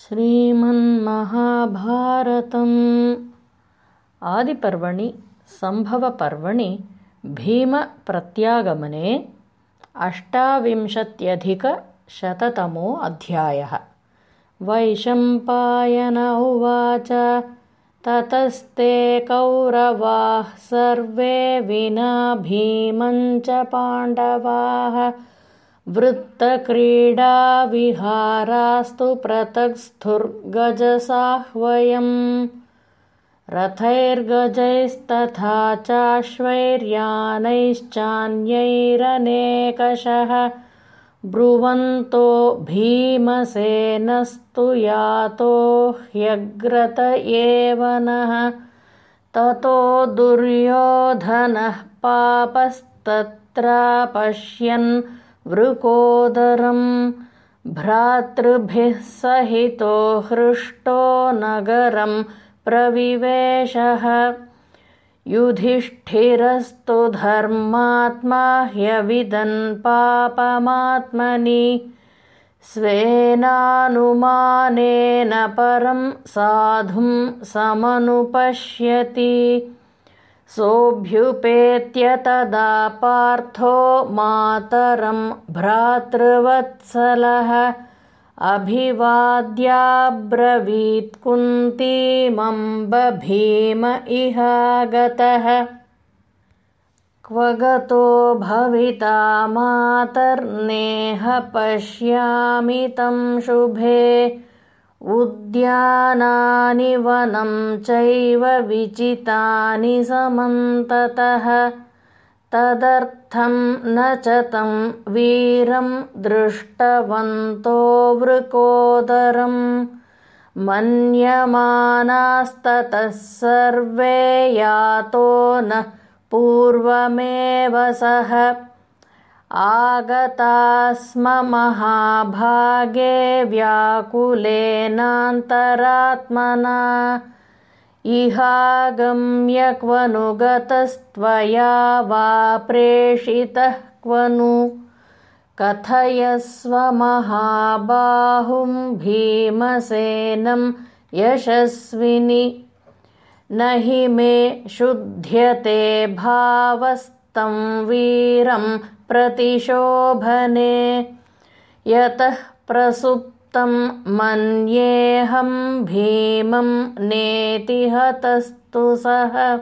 श्रीमन्महाभारतम्। आदिपर्वणि सम्भवपर्वणि भीमप्रत्यागमने अष्टाविंशत्यधिकशततमो अध्यायः। वैशम्पायन उवाच ततस्ते कौरवाः सर्वे विना भीमञ्च पाण्डवाः वृत्तक्रीडाविहारास्तु पृथक्स्थुर्गजसाह्वयम्। रथैर्गजैस्तथा चाश्वैर्यानैश्चान्यैरनेकशः। ब्रुवन्तो भीमसेनस्तु यातो ह्यग्रत एव नः। ततो दुर्योधनः पापस्तत्रापश्यन् वृकोदरं भ्रातृभिः सहितो हृष्टो नगरं प्रविवेशः। युधिष्ठिरस्तु धर्मात्मा ह्यविदन् पापमात्मनि। स्वेनानुमानेन परं साधुं समनुपश्यति सोऽभ्युपेत्य तदा पार्थो मातरं भ्रातृवत्सलः। अभिवाद्याब्रवीत्कुन्तीमम्ब भीम इहागतः। क्व गतो भविता मातर्नेह पश्यामि तं शुभे उद्यानानि वनं चैव विचितानि समन्ततः। तदर्थं न च तं वीरं दृष्टवन्तो वृकोदरं। मन्यमानास्ततः सर्वे यातो न पूर्वमेव सः आगता स्म महाभागे व्याकुलेनान्तरात्मना। इहागम्य क्व नु गतस्त्वया वा प्रेषितः क्व नु कथयस्व महाबाहुं भीमसेनं यशस्विनि। न हि मे शुध्यते भावस्तं वीरं प्रतिशोभने। यतः प्रसुप्तं मन्येऽहं भीमं नेतिहतस्तु सः।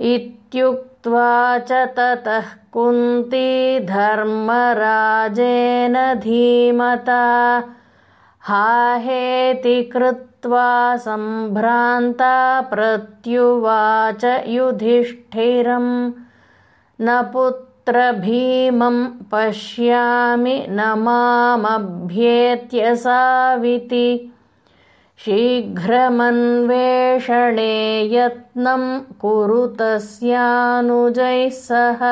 इत्युक्त्वा च ततः कुन्ती धर्मराजेन धीमता। हाहेति कृत्वा सम्भ्रान्ता प्रत्युवाच युधिष्ठिरम् न भीमं पश्यामि न मामभ्येत्य साविति शीघ्रमन्वेषणे यत्नं कुरु तस्यानुजैः सह।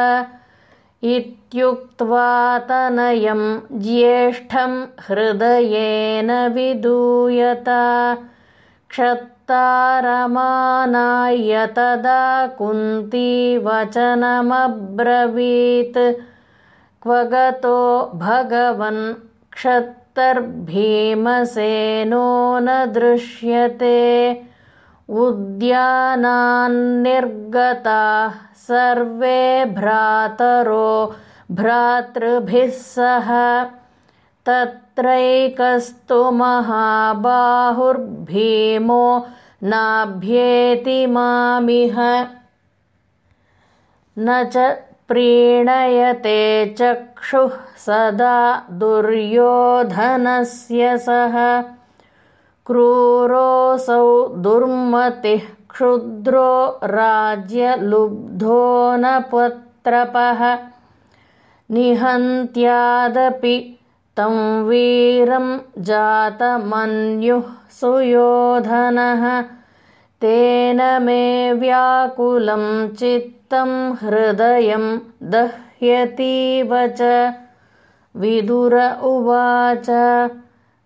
इत्युक्त्वा तनयं ज्येष्ठं हृदयेन विदूयता क्षत्तारमानाय तदा कुन्ती वचनमब्रवीत्। क्व गतो भगवन् क्षत्तर्भीमसेनो न दृश्यते उद्यानान्निर्गताः सर्वे भ्रातरो भ्रातृभिः सह तत्रैकस्तु महाबाहुर्भीमो नाभ्येति मामिह। न च प्रीणयते चक्षुः सदा दुर्योधनस्य सः क्रूरोऽसौ दुर्मतिः क्षुद्रो राज्यलुब्धो न पत्रपः। निहन्त्यादपि तं वीरं जातमन्युः सुयोधनः। तेन मे व्याकुलं चित्तं हृदयं दह्यतीव च। विदुर उवाच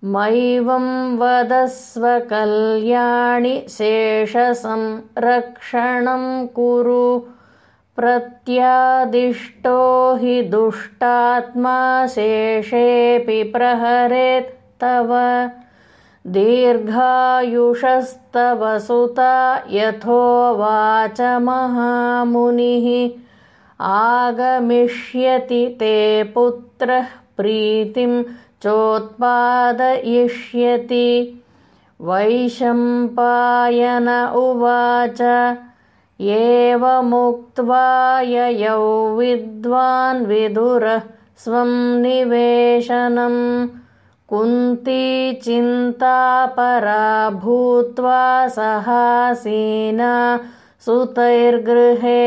मैवं वदस्व कल्याणि शेषसंरक्षणं कुरु प्रत्यादिष्टो हि दुष्टात्मा शेषेऽपि प्रहरेत् तव। दीर्घायुषस्तव सुता यथोवाच महामुनिः। आगमिष्यति ते पुत्रः प्रीतिं चोत्पादयिष्यति। वैशम्पायन उवाच एवमुक्त्वा ययौ विद्वान् विदुरः स्वं निवेशनम् कुन्ती चिन्तापरा भूत्वा सहासीना सुतैर्गृहे